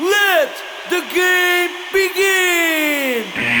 Let the game begin!